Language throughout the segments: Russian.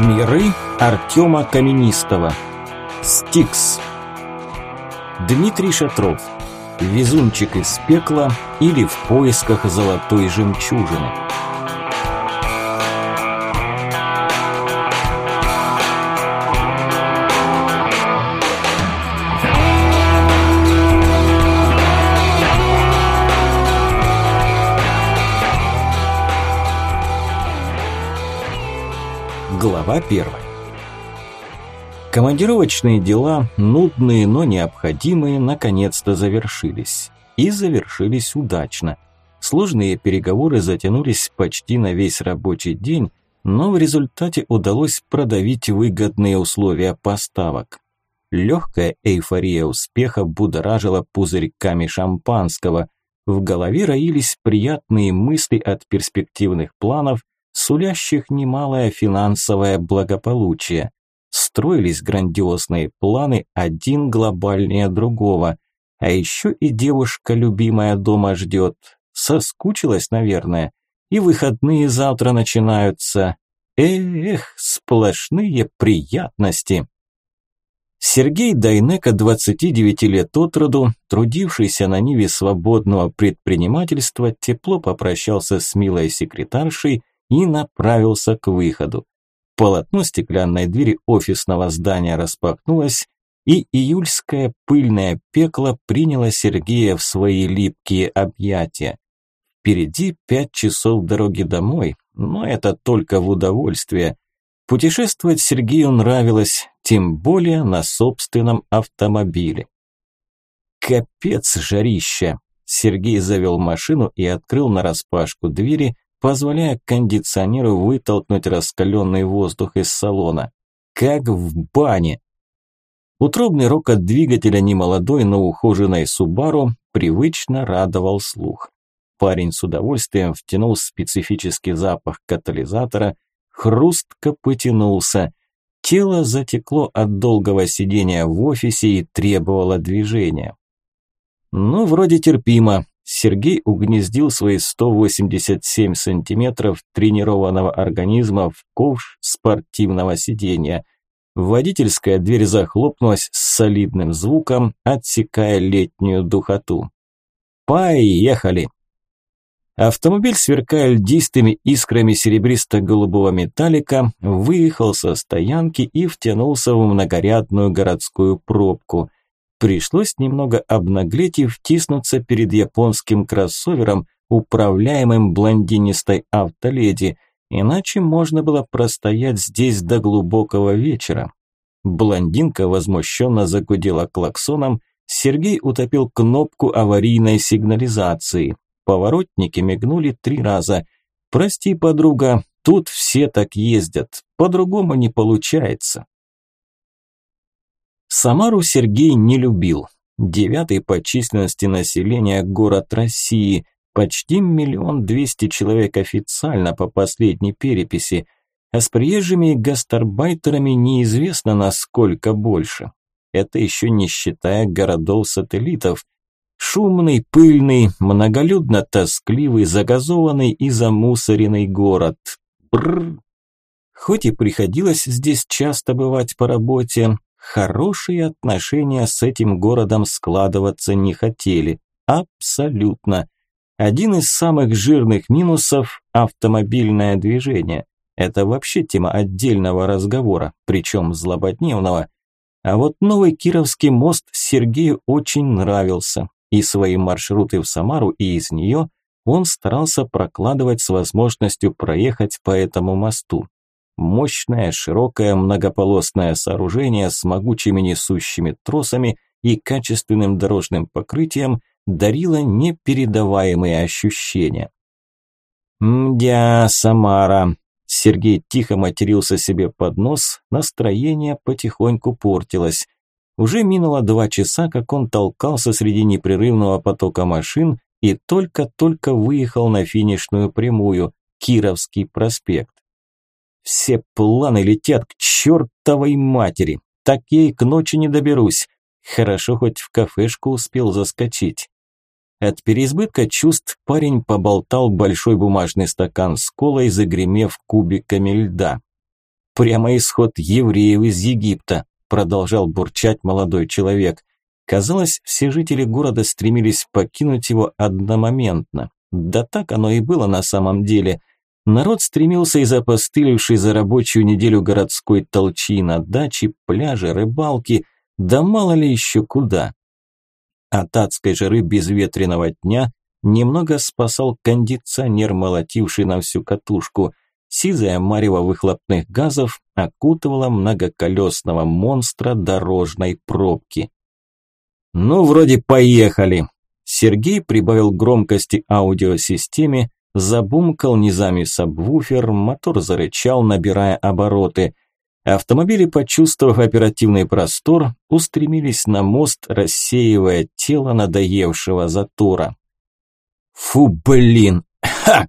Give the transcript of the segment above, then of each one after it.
Миры Артема Каменистого. Стикс. Дмитрий Шатров. Везунчик из пекла или в поисках золотой жемчужины. Глава первая. Командировочные дела, нудные, но необходимые, наконец-то завершились. И завершились удачно. Сложные переговоры затянулись почти на весь рабочий день, но в результате удалось продавить выгодные условия поставок. Легкая эйфория успеха будоражила пузырьками шампанского. В голове роились приятные мысли от перспективных планов, сулящих немалое финансовое благополучие. Строились грандиозные планы, один глобальнее другого. А еще и девушка любимая дома ждет. Соскучилась, наверное. И выходные завтра начинаются. Эх, сплошные приятности. Сергей Дайнека, 29 лет от роду, трудившийся на ниве свободного предпринимательства, тепло попрощался с милой секретаршей и направился к выходу. Полотно стеклянной двери офисного здания распахнулось, и июльское пыльное пекло приняло Сергея в свои липкие объятия. Впереди пять часов дороги домой, но это только в удовольствие. Путешествовать Сергею нравилось, тем более на собственном автомобиле. Капец жарища! Сергей завел машину и открыл нараспашку двери, позволяя кондиционеру вытолкнуть раскаленный воздух из салона. Как в бане. Утробный рокот двигателя немолодой, но ухоженной Субару привычно радовал слух. Парень с удовольствием втянул специфический запах катализатора, хрустко потянулся. Тело затекло от долгого сидения в офисе и требовало движения. Ну, вроде терпимо. Сергей угнездил свои 187 сантиметров тренированного организма в ковш спортивного сидения. Водительская дверь захлопнулась с солидным звуком, отсекая летнюю духоту. «Поехали!» Автомобиль, сверкая льдистыми искрами серебристо-голубого металлика, выехал со стоянки и втянулся в многорядную городскую пробку – Пришлось немного обнаглеть и втиснуться перед японским кроссовером, управляемым блондинистой автоледи, иначе можно было простоять здесь до глубокого вечера. Блондинка возмущенно загудела клаксоном, Сергей утопил кнопку аварийной сигнализации. Поворотники мигнули три раза. «Прости, подруга, тут все так ездят, по-другому не получается». Самару Сергей не любил. Девятый по численности населения город России, почти миллион двести человек официально по последней переписи, а с приезжими гастарбайтерами неизвестно насколько больше. Это еще не считая городов-сателлитов. Шумный, пыльный, многолюдно-тоскливый, загазованный и замусоренный город. Бррр. Хоть и приходилось здесь часто бывать по работе, Хорошие отношения с этим городом складываться не хотели. Абсолютно. Один из самых жирных минусов – автомобильное движение. Это вообще тема отдельного разговора, причем злободневного. А вот новый Кировский мост Сергею очень нравился. И свои маршруты в Самару и из нее он старался прокладывать с возможностью проехать по этому мосту. Мощное, широкое, многополосное сооружение с могучими несущими тросами и качественным дорожным покрытием дарило непередаваемые ощущения. «Мдя, Самара!» Сергей тихо матерился себе под нос, настроение потихоньку портилось. Уже минуло два часа, как он толкался среди непрерывного потока машин и только-только выехал на финишную прямую, Кировский проспект. Все планы летят к чертовой матери. Так и к ночи не доберусь. Хорошо, хоть в кафешку успел заскочить. От переизбытка чувств парень поболтал большой бумажный стакан с колой, загремев кубиками льда. Прямо исход евреев из Египта, продолжал бурчать молодой человек. Казалось, все жители города стремились покинуть его одномоментно. Да так оно и было на самом деле. Народ стремился из опостылевшей за рабочую неделю городской толчи на дачи, пляжи, рыбалки, да мало ли еще куда. От адской жары безветренного дня немного спасал кондиционер, молотивший на всю катушку. Сизая марево выхлопных газов окутывала многоколесного монстра дорожной пробки. «Ну, вроде поехали!» Сергей прибавил громкости аудиосистеме, забумкал низами сабвуфер, мотор зарычал, набирая обороты. Автомобили, почувствовав оперативный простор, устремились на мост, рассеивая тело надоевшего затора. «Фу, блин! Ха!»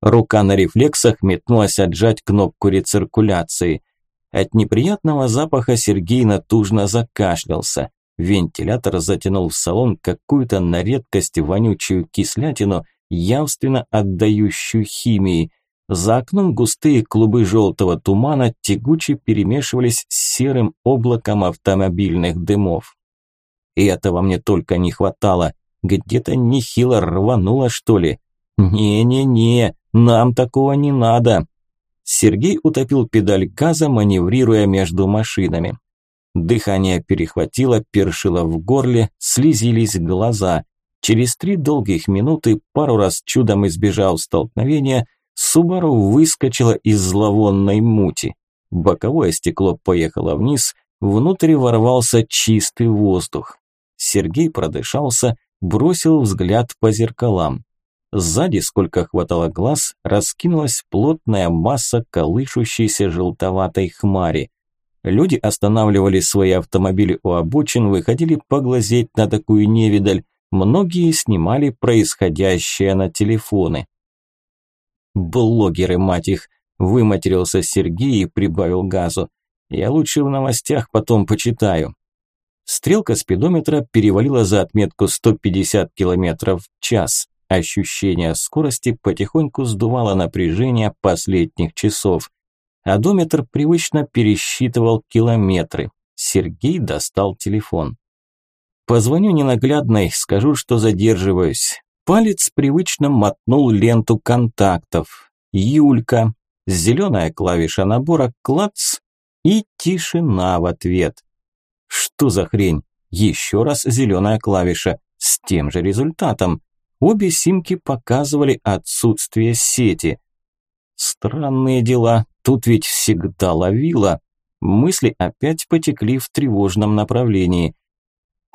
Рука на рефлексах метнулась отжать кнопку рециркуляции. От неприятного запаха Сергей натужно закашлялся. Вентилятор затянул в салон какую-то на редкость вонючую кислятину, явственно отдающую химией. За окном густые клубы желтого тумана тягуче перемешивались с серым облаком автомобильных дымов. И этого мне только не хватало. Где-то нехило рвануло, что ли. Не-не-не, нам такого не надо. Сергей утопил педаль газа, маневрируя между машинами. Дыхание перехватило, першило в горле, слезились глаза. Через три долгих минуты, пару раз чудом избежав столкновения, Субару выскочила из зловонной мути. Боковое стекло поехало вниз, внутрь ворвался чистый воздух. Сергей продышался, бросил взгляд по зеркалам. Сзади, сколько хватало глаз, раскинулась плотная масса колышущейся желтоватой хмари. Люди останавливали свои автомобили у обочин, выходили поглазеть на такую невидаль, многие снимали происходящее на телефоны. Блогеры, мать их, выматерился Сергей и прибавил газу. Я лучше в новостях потом почитаю. Стрелка спидометра перевалила за отметку 150 км в час. Ощущение скорости потихоньку сдувало напряжение последних часов. Одометр привычно пересчитывал километры. Сергей достал телефон. Позвоню ненаглядной, скажу, что задерживаюсь. Палец привычно мотнул ленту контактов. Юлька, зеленая клавиша набора, клац и тишина в ответ. Что за хрень? Еще раз зеленая клавиша с тем же результатом. Обе симки показывали отсутствие сети. Странные дела, тут ведь всегда ловила. Мысли опять потекли в тревожном направлении.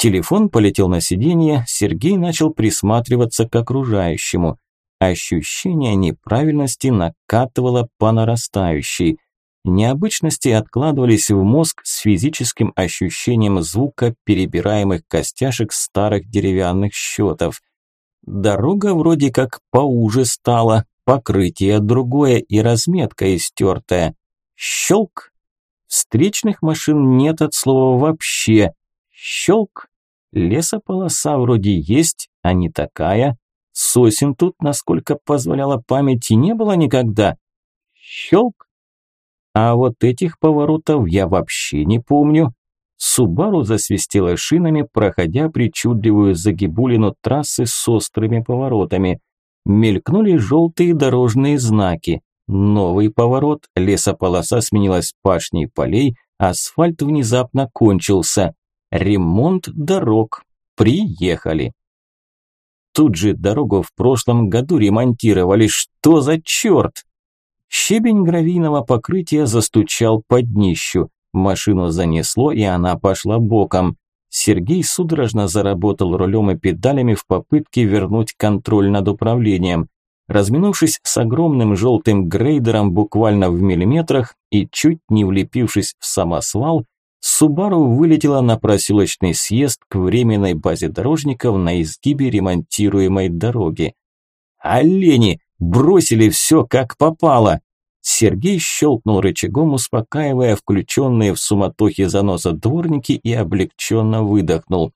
Телефон полетел на сиденье, Сергей начал присматриваться к окружающему. Ощущение неправильности накатывало по нарастающей. Необычности откладывались в мозг с физическим ощущением звука перебираемых костяшек старых деревянных счетов. Дорога вроде как поуже стала, покрытие другое и разметка истертая. Щелк. Встречных машин нет от слова вообще. Щелк. Лесополоса вроде есть, а не такая. Сосен тут, насколько позволяла память, и не было никогда. Щелк. А вот этих поворотов я вообще не помню. Субару засвистела шинами, проходя причудливую загибулину трассы с острыми поворотами. Мелькнули желтые дорожные знаки. Новый поворот, лесополоса сменилась пашней полей, асфальт внезапно кончился. Ремонт дорог. Приехали. Тут же дорогу в прошлом году ремонтировали. Что за черт? Щебень гравийного покрытия застучал под днищу. Машину занесло, и она пошла боком. Сергей судорожно заработал рулем и педалями в попытке вернуть контроль над управлением. Разминувшись с огромным желтым грейдером буквально в миллиметрах и чуть не влепившись в самосвал, Субару вылетела на проселочный съезд к временной базе дорожников на изгибе ремонтируемой дороги. «Олени! Бросили все как попало!» Сергей щелкнул рычагом, успокаивая включенные в суматохе заноса дворники и облегченно выдохнул.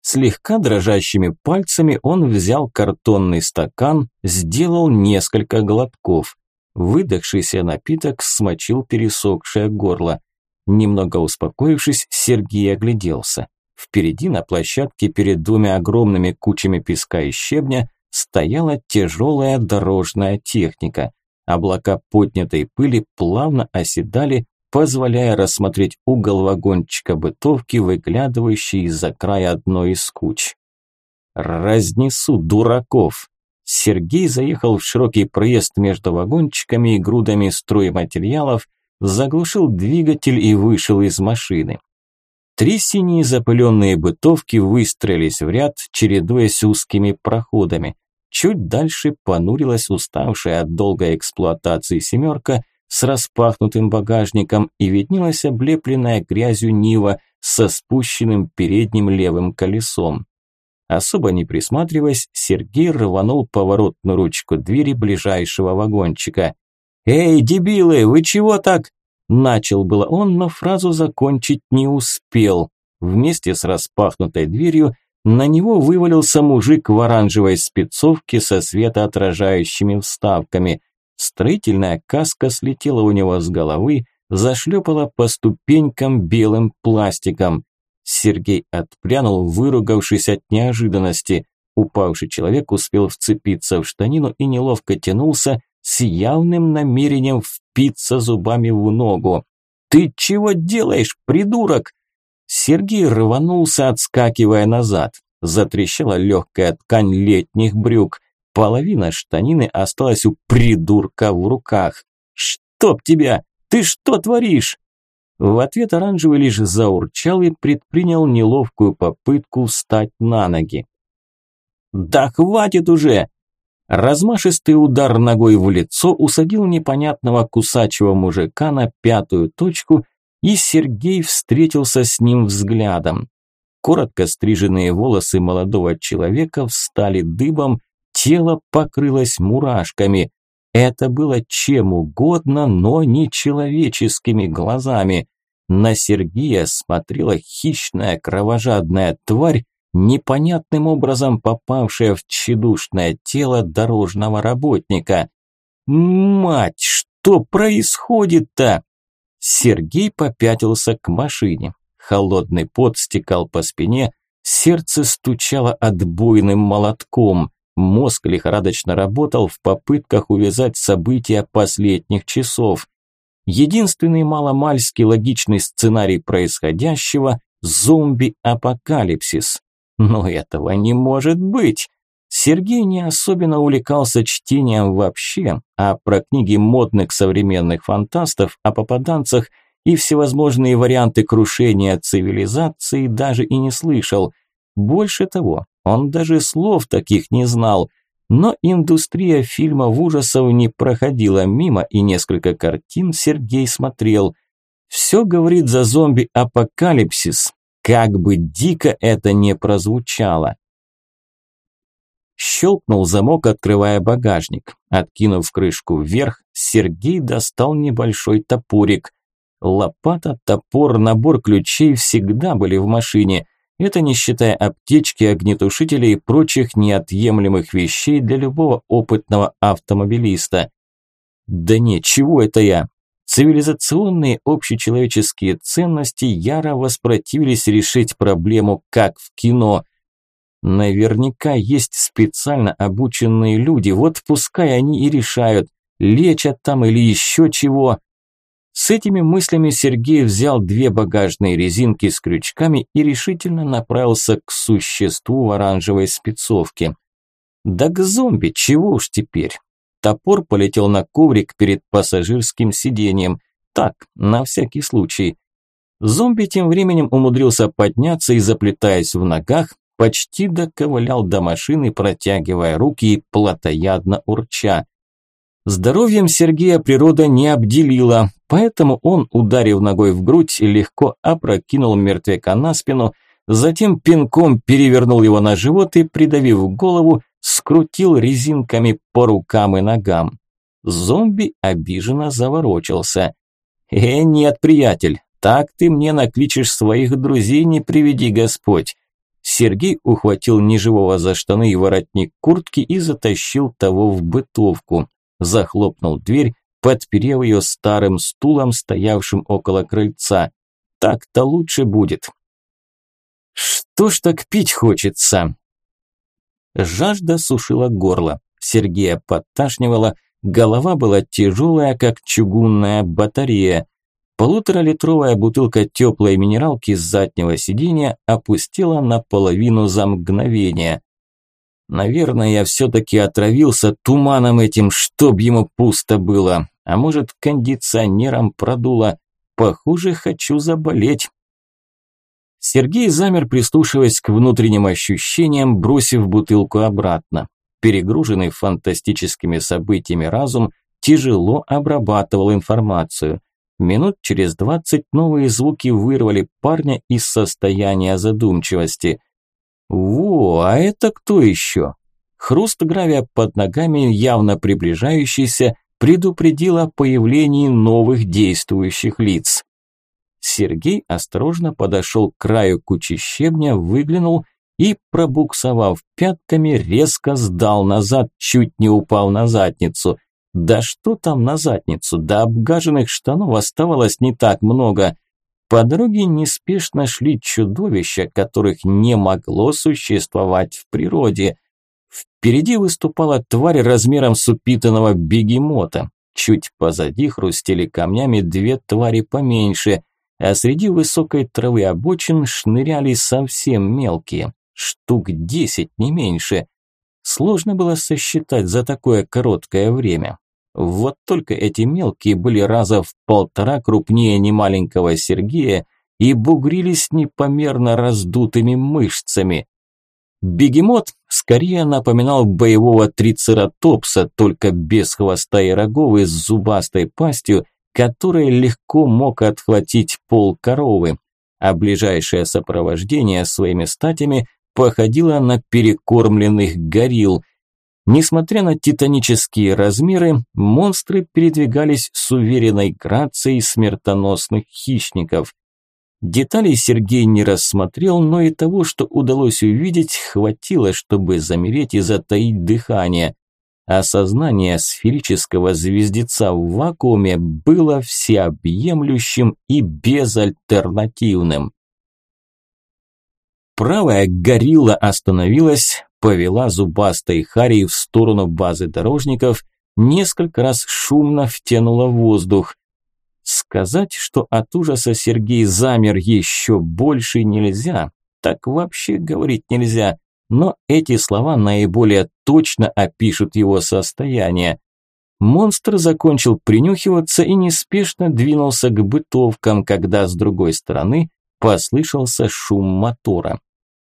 Слегка дрожащими пальцами он взял картонный стакан, сделал несколько глотков. Выдохшийся напиток смочил пересохшее горло. Немного успокоившись, Сергей огляделся. Впереди на площадке перед двумя огромными кучами песка и щебня стояла тяжелая дорожная техника. Облака поднятой пыли плавно оседали, позволяя рассмотреть угол вагончика бытовки, выглядывающий из-за края одной из куч. «Разнесу дураков!» Сергей заехал в широкий проезд между вагончиками и грудами стройматериалов, заглушил двигатель и вышел из машины. Три синие запыленные бытовки выстроились в ряд, чередуясь узкими проходами. Чуть дальше понурилась уставшая от долгой эксплуатации семерка с распахнутым багажником и виднелась облепленная грязью Нива со спущенным передним левым колесом. Особо не присматриваясь, Сергей рванул поворотную ручку двери ближайшего вагончика. «Эй, дебилы, вы чего так?» Начал было он, но фразу закончить не успел. Вместе с распахнутой дверью на него вывалился мужик в оранжевой спецовке со светоотражающими вставками. Строительная каска слетела у него с головы, зашлепала по ступенькам белым пластиком. Сергей отпрянул, выругавшись от неожиданности. Упавший человек успел вцепиться в штанину и неловко тянулся, с явным намерением впиться зубами в ногу. «Ты чего делаешь, придурок?» Сергей рванулся, отскакивая назад. Затрещала легкая ткань летних брюк. Половина штанины осталась у придурка в руках. «Чтоб тебя! Ты что творишь?» В ответ оранжевый лишь заурчал и предпринял неловкую попытку встать на ноги. «Да хватит уже!» Размашистый удар ногой в лицо усадил непонятного кусачего мужика на пятую точку, и Сергей встретился с ним взглядом. Коротко стриженные волосы молодого человека встали дыбом, тело покрылось мурашками. Это было чем угодно, но не человеческими глазами. На Сергея смотрела хищная кровожадная тварь, непонятным образом попавшая в тщедушное тело дорожного работника. «Мать, что происходит-то?» Сергей попятился к машине. Холодный пот стекал по спине, сердце стучало отбойным молотком. Мозг лихорадочно работал в попытках увязать события последних часов. Единственный маломальский логичный сценарий происходящего – зомби-апокалипсис. Но этого не может быть. Сергей не особенно увлекался чтением вообще, а про книги модных современных фантастов о попаданцах и всевозможные варианты крушения цивилизации даже и не слышал. Больше того, он даже слов таких не знал. Но индустрия фильмов ужасов не проходила мимо, и несколько картин Сергей смотрел. Все говорит за зомби-апокалипсис, как бы дико это не прозвучало. Щелкнул замок, открывая багажник. Откинув крышку вверх, Сергей достал небольшой топорик. Лопата, топор, набор ключей всегда были в машине. Это не считая аптечки, огнетушителей и прочих неотъемлемых вещей для любого опытного автомобилиста. Да не, чего это я? Цивилизационные общечеловеческие ценности яро воспротивились решить проблему как в кино. Наверняка есть специально обученные люди, вот пускай они и решают, лечат там или еще чего. С этими мыслями Сергей взял две багажные резинки с крючками и решительно направился к существу в оранжевой спецовке. Да к зомби, чего уж теперь. Топор полетел на коврик перед пассажирским сиденьем. Так, на всякий случай. Зомби тем временем умудрился подняться и, заплетаясь в ногах, почти доковылял до машины, протягивая руки и плотоядно урча. Здоровьем Сергея природа не обделила, поэтому он, ударив ногой в грудь, легко опрокинул мертвяка на спину, затем пинком перевернул его на живот и, придавив голову, скрутил резинками по рукам и ногам. Зомби обиженно заворочился. «Э, нет, приятель, так ты мне накличешь своих друзей, не приведи Господь». Сергей ухватил неживого за штаны и воротник куртки и затащил того в бытовку. Захлопнул дверь, подперев ее старым стулом, стоявшим около крыльца. Так-то лучше будет. Что ж так пить хочется? Жажда сушила горло. Сергея подташнивала, голова была тяжелая, как чугунная батарея. Полуторалитровая бутылка теплой минералки с заднего сиденья опустила наполовину за мгновение. Наверное, я все-таки отравился туманом этим, чтоб ему пусто было. А может, кондиционером продуло. Похоже, хочу заболеть. Сергей замер, прислушиваясь к внутренним ощущениям, бросив бутылку обратно. Перегруженный фантастическими событиями разум тяжело обрабатывал информацию. Минут через двадцать новые звуки вырвали парня из состояния задумчивости. Во, а это кто еще? Хруст гравия под ногами, явно приближающийся, предупредил о появлении новых действующих лиц. Сергей осторожно подошел к краю кучи щебня, выглянул и, пробуксовав пятками, резко сдал назад, чуть не упал на задницу. Да что там на задницу, до обгаженных штанов оставалось не так много. По дороге неспешно шли чудовища, которых не могло существовать в природе. Впереди выступала тварь размером с упитанного бегемота. Чуть позади хрустели камнями две твари поменьше, а среди высокой травы обочин шныряли совсем мелкие, штук десять, не меньше. Сложно было сосчитать за такое короткое время. Вот только эти мелкие были раза в полтора крупнее немаленького Сергея и бугрились непомерно раздутыми мышцами. Бегемот скорее напоминал боевого трицератопса, только без хвоста и рогов и с зубастой пастью, которая легко мог отхватить пол коровы, а ближайшее сопровождение своими статями походило на перекормленных горилл, Несмотря на титанические размеры, монстры передвигались с уверенной грацией смертоносных хищников. Деталей Сергей не рассмотрел, но и того, что удалось увидеть, хватило, чтобы замереть и затаить дыхание. Осознание сферического звездеца в вакууме было всеобъемлющим и безальтернативным. Правая горилла остановилась, повела зубастой Харри в сторону базы дорожников, несколько раз шумно втянула воздух. Сказать, что от ужаса Сергей замер еще больше нельзя, так вообще говорить нельзя, но эти слова наиболее точно опишут его состояние. Монстр закончил принюхиваться и неспешно двинулся к бытовкам, когда с другой стороны послышался шум мотора.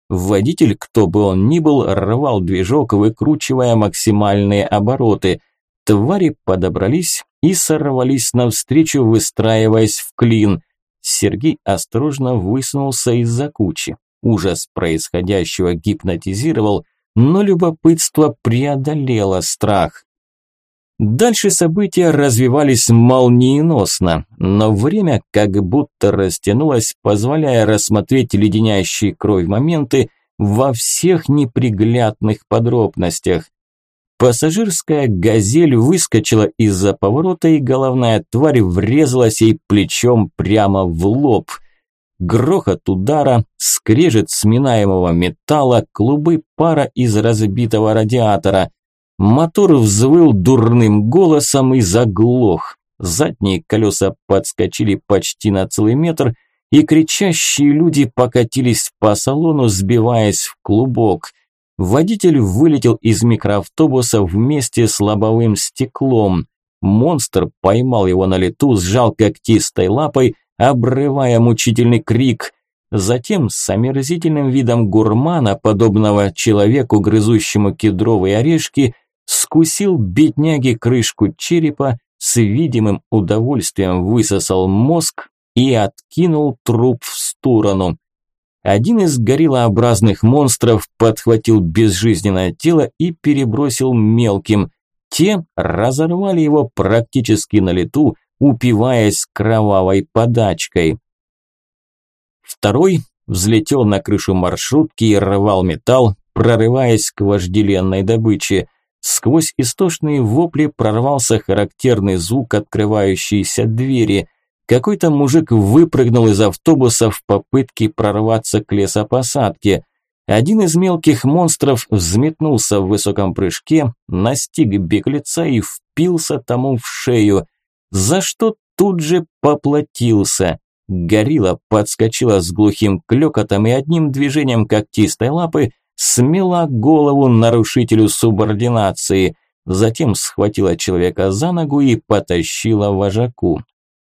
Водитель, кто бы он ни был, рвал движок, выкручивая максимальные обороты. Твари подобрались и сорвались навстречу, выстраиваясь в клин. Сергей осторожно высунулся из-за кучи. Ужас происходящего гипнотизировал, но любопытство преодолело страх. Дальше события развивались молниеносно, но время как будто растянулось, позволяя рассмотреть леденящие кровь моменты во всех неприглядных подробностях. Пассажирская «Газель» выскочила из-за поворота, и головная тварь врезалась ей плечом прямо в лоб. Грохот удара, скрежет сминаемого металла, клубы пара из разбитого радиатора. Мотор взвыл дурным голосом и заглох. Задние колеса подскочили почти на целый метр, и кричащие люди покатились по салону, сбиваясь в клубок. Водитель вылетел из микроавтобуса вместе с лобовым стеклом. Монстр поймал его на лету, сжал когтистой лапой, обрывая мучительный крик. Затем с омерзительным видом гурмана, подобного человеку, грызущему кедровые орешки, скусил бедняги крышку черепа, с видимым удовольствием высосал мозг и откинул труп в сторону. Один из гориллообразных монстров подхватил безжизненное тело и перебросил мелким. Те разорвали его практически на лету, упиваясь кровавой подачкой. Второй взлетел на крышу маршрутки и рвал металл, прорываясь к вожделенной добыче. Сквозь истошные вопли прорвался характерный звук открывающейся двери. Какой-то мужик выпрыгнул из автобуса в попытке прорваться к лесопосадке. Один из мелких монстров взметнулся в высоком прыжке, настиг беглеца и впился тому в шею, за что тут же поплатился. Горилла подскочила с глухим клёкотом и одним движением когтистой лапы смела голову нарушителю субординации, затем схватила человека за ногу и потащила вожаку.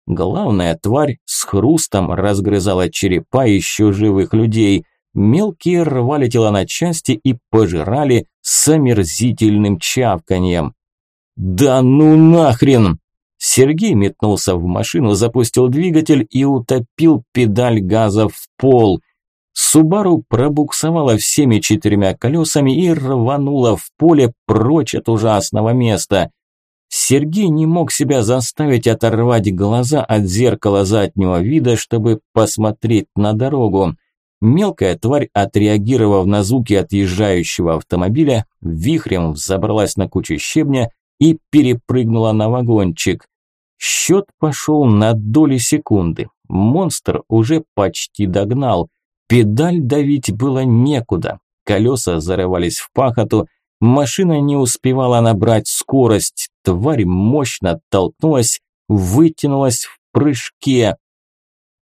Главная тварь с хрустом разгрызала черепа еще живых людей. Мелкие рвали тела на части и пожирали с омерзительным чавканьем. «Да ну нахрен!» Сергей метнулся в машину, запустил двигатель и утопил педаль газа в пол. Субару пробуксовала всеми четырьмя колесами и рванула в поле прочь от ужасного места. Сергей не мог себя заставить оторвать глаза от зеркала заднего вида, чтобы посмотреть на дорогу. Мелкая тварь, отреагировав на звуки отъезжающего автомобиля, вихрем взобралась на кучу щебня и перепрыгнула на вагончик. Счет пошел на доли секунды. Монстр уже почти догнал. Педаль давить было некуда. Колеса зарывались в пахоту. Машина не успевала набрать скорость. Тварь мощно толкнулась, вытянулась в прыжке.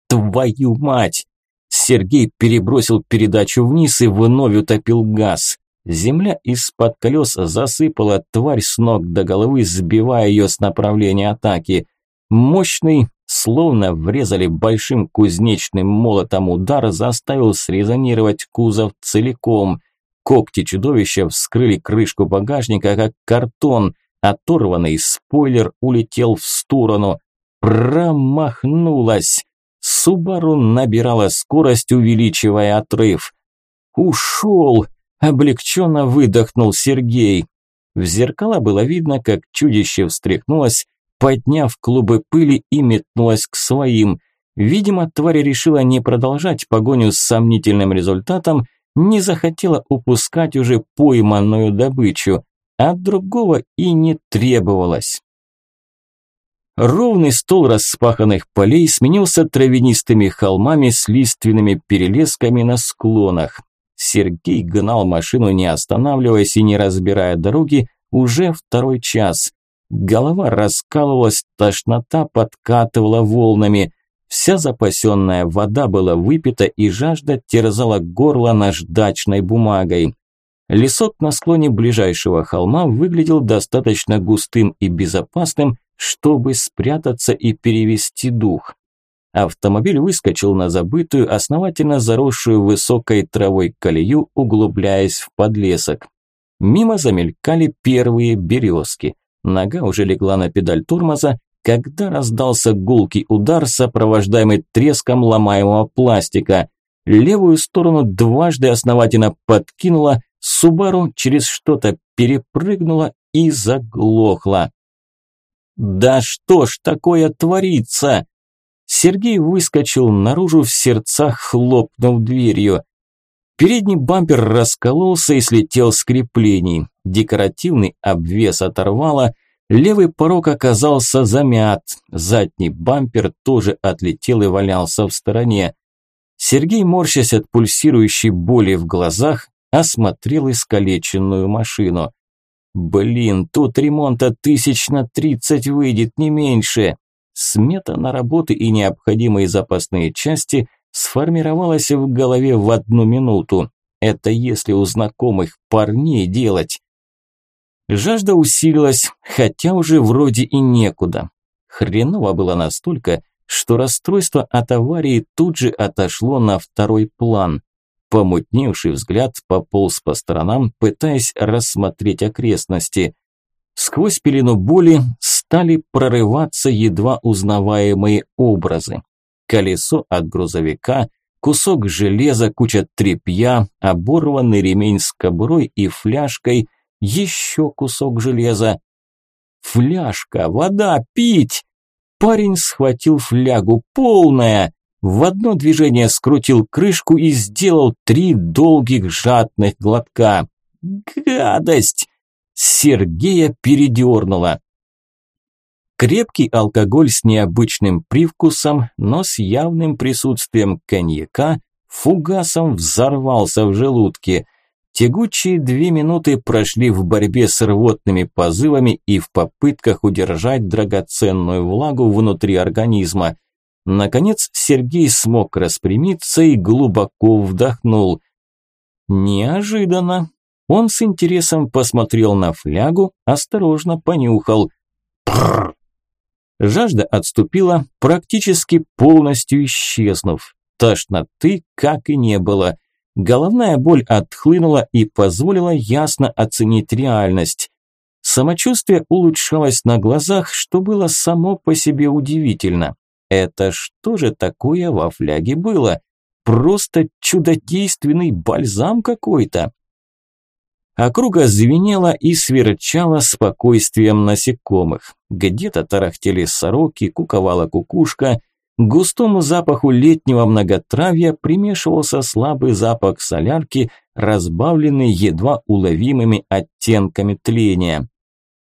Твою мать! Сергей перебросил передачу вниз и вновь утопил газ. Земля из-под колес засыпала тварь с ног до головы, сбивая ее с направления атаки. Мощный, словно врезали большим кузнечным молотом удар, заставил срезонировать кузов целиком. Когти чудовища вскрыли крышку багажника, как картон. Оторванный спойлер улетел в сторону. Промахнулась. Субару набирала скорость, увеличивая отрыв. «Ушел!» Облегченно выдохнул Сергей. В зеркала было видно, как чудище встряхнулось, подняв клубы пыли и метнулось к своим. Видимо, тварь решила не продолжать погоню с сомнительным результатом, не захотела упускать уже пойманную добычу, а другого и не требовалось. Ровный стол распаханных полей сменился травянистыми холмами с лиственными перелесками на склонах. Сергей гнал машину, не останавливаясь и не разбирая дороги, уже второй час. Голова раскалывалась, тошнота подкатывала волнами. Вся запасенная вода была выпита и жажда терзала горло наждачной бумагой. Лесок на склоне ближайшего холма выглядел достаточно густым и безопасным, чтобы спрятаться и перевести дух. Автомобиль выскочил на забытую, основательно заросшую высокой травой колею, углубляясь в подлесок. Мимо замелькали первые березки. Нога уже легла на педаль тормоза, когда раздался гулкий удар, сопровождаемый треском ломаемого пластика. Левую сторону дважды основательно подкинула, Субару через что-то перепрыгнула и заглохла. «Да что ж такое творится?» Сергей выскочил наружу в сердцах, хлопнув дверью. Передний бампер раскололся и слетел с креплений. Декоративный обвес оторвало, левый порог оказался замят, задний бампер тоже отлетел и валялся в стороне. Сергей, морщась от пульсирующей боли в глазах, осмотрел искалеченную машину. «Блин, тут ремонта тысяч на тридцать выйдет, не меньше!» Смета на работы и необходимые запасные части сформировалась в голове в одну минуту. Это если у знакомых парней делать. Жажда усилилась, хотя уже вроде и некуда. Хреново было настолько, что расстройство от аварии тут же отошло на второй план. Помутневший взгляд пополз по сторонам, пытаясь рассмотреть окрестности. Сквозь пелену боли стали прорываться едва узнаваемые образы. Колесо от грузовика, кусок железа, куча тряпья, оборванный ремень с кобурой и фляжкой, еще кусок железа. Фляжка, вода, пить! Парень схватил флягу, полная, в одно движение скрутил крышку и сделал три долгих жадных глотка. Гадость! Сергея передернуло. Крепкий алкоголь с необычным привкусом, но с явным присутствием коньяка фугасом взорвался в желудке. Тягучие две минуты прошли в борьбе с рвотными позывами и в попытках удержать драгоценную влагу внутри организма. Наконец Сергей смог распрямиться и глубоко вдохнул. Неожиданно. Он с интересом посмотрел на флягу, осторожно понюхал. Прррр. Жажда отступила, практически полностью исчезнув. Тошноты как и не было. Головная боль отхлынула и позволила ясно оценить реальность. Самочувствие улучшалось на глазах, что было само по себе удивительно. Это что же такое во фляге было? Просто чудодейственный бальзам какой-то. Округа звенела и сверчала спокойствием насекомых. Где-то тарахтели сороки, куковала кукушка. К густому запаху летнего многотравья примешивался слабый запах солярки, разбавленный едва уловимыми оттенками тления.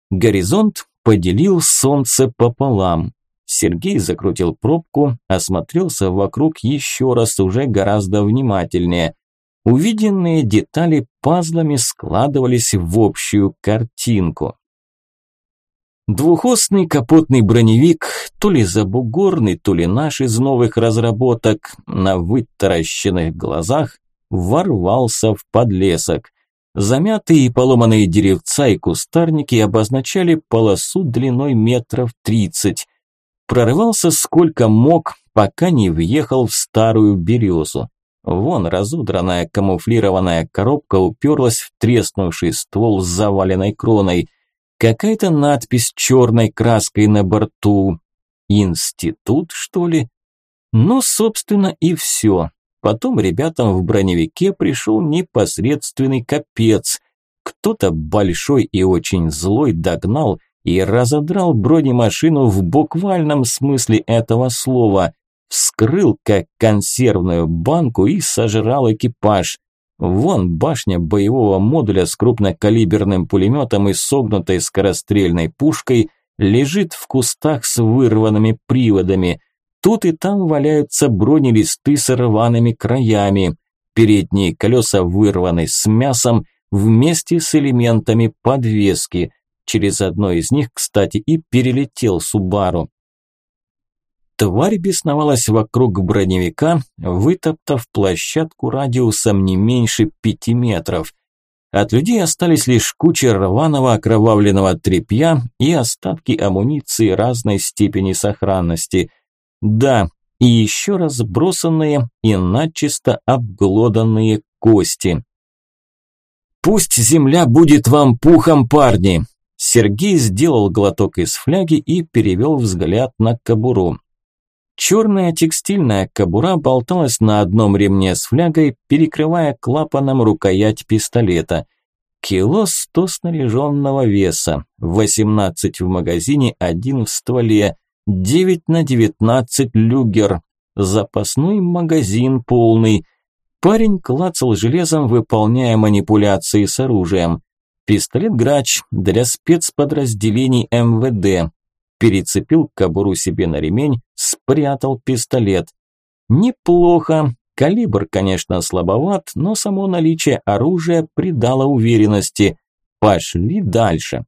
Горизонт поделил солнце пополам. Сергей закрутил пробку, осмотрелся вокруг еще раз уже гораздо внимательнее. Увиденные детали пазлами складывались в общую картинку. Двухосный капотный броневик, то ли забугорный, то ли наш из новых разработок, на вытаращенных глазах ворвался в подлесок. Замятые и поломанные деревца и кустарники обозначали полосу длиной метров тридцать. Прорывался сколько мог, пока не въехал в старую березу. Вон разудранная камуфлированная коробка уперлась в треснувший ствол с заваленной кроной. Какая-то надпись черной краской на борту. Институт, что ли? Ну, собственно, и все. Потом ребятам в броневике пришел непосредственный капец. Кто-то большой и очень злой догнал и разодрал бронемашину в буквальном смысле этого слова вскрыл как консервную банку и сожрал экипаж. Вон башня боевого модуля с крупнокалиберным пулеметом и согнутой скорострельной пушкой лежит в кустах с вырванными приводами. Тут и там валяются бронелисты с рваными краями. Передние колеса вырваны с мясом вместе с элементами подвески. Через одно из них, кстати, и перелетел Субару. Тварь бесновалась вокруг броневика, вытоптав площадку радиусом не меньше пяти метров. От людей остались лишь куча рваного окровавленного тряпья и остатки амуниции разной степени сохранности. Да, и еще разбросанные и начисто обглоданные кости. «Пусть земля будет вам пухом, парни!» Сергей сделал глоток из фляги и перевел взгляд на кобуру. Черная текстильная кобура болталась на одном ремне с флягой, перекрывая клапаном рукоять пистолета. Кило сто снаряженного веса, 18 в магазине, один в стволе, 9 на 19 люгер, запасной магазин полный. Парень клацал железом, выполняя манипуляции с оружием. Пистолет-грач для спецподразделений МВД, перецепил кобуру себе на ремень, спрятал пистолет. Неплохо. Калибр, конечно, слабоват, но само наличие оружия придало уверенности. Пошли дальше.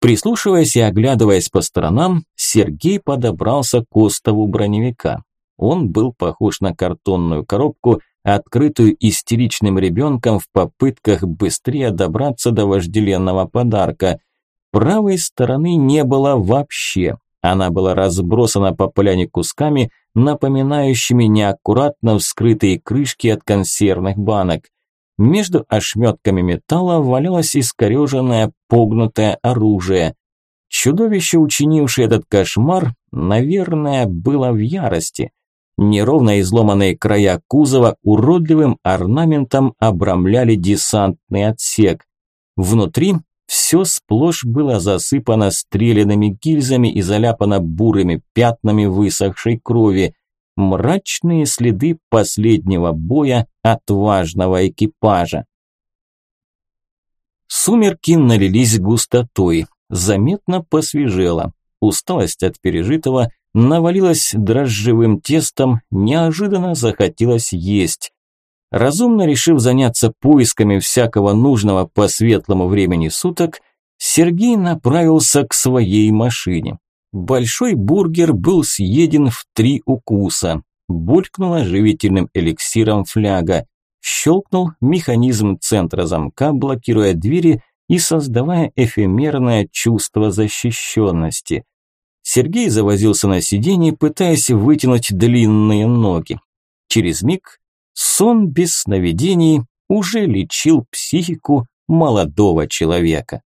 Прислушиваясь и оглядываясь по сторонам, Сергей подобрался к остову броневика. Он был похож на картонную коробку, открытую истеричным ребенком в попытках быстрее добраться до вожделенного подарка – Правой стороны не было вообще. Она была разбросана по поляне кусками, напоминающими неаккуратно вскрытые крышки от консервных банок. Между ошметками металла валялось искореженное погнутое оружие. Чудовище, учинившее этот кошмар, наверное, было в ярости. Неровно изломанные края кузова уродливым орнаментом обрамляли десантный отсек. Внутри все сплошь было засыпано стрелянными гильзами и заляпано бурыми пятнами высохшей крови. Мрачные следы последнего боя отважного экипажа. Сумерки налились густотой, заметно посвежело. Усталость от пережитого навалилась дрожжевым тестом, неожиданно захотелось есть. Разумно решив заняться поисками всякого нужного по светлому времени суток, Сергей направился к своей машине. Большой бургер был съеден в три укуса. Булькнула живительным эликсиром фляга. Щелкнул механизм центра замка, блокируя двери и создавая эфемерное чувство защищенности. Сергей завозился на сиденье, пытаясь вытянуть длинные ноги. Через миг сон без сновидений уже лечил психику молодого человека.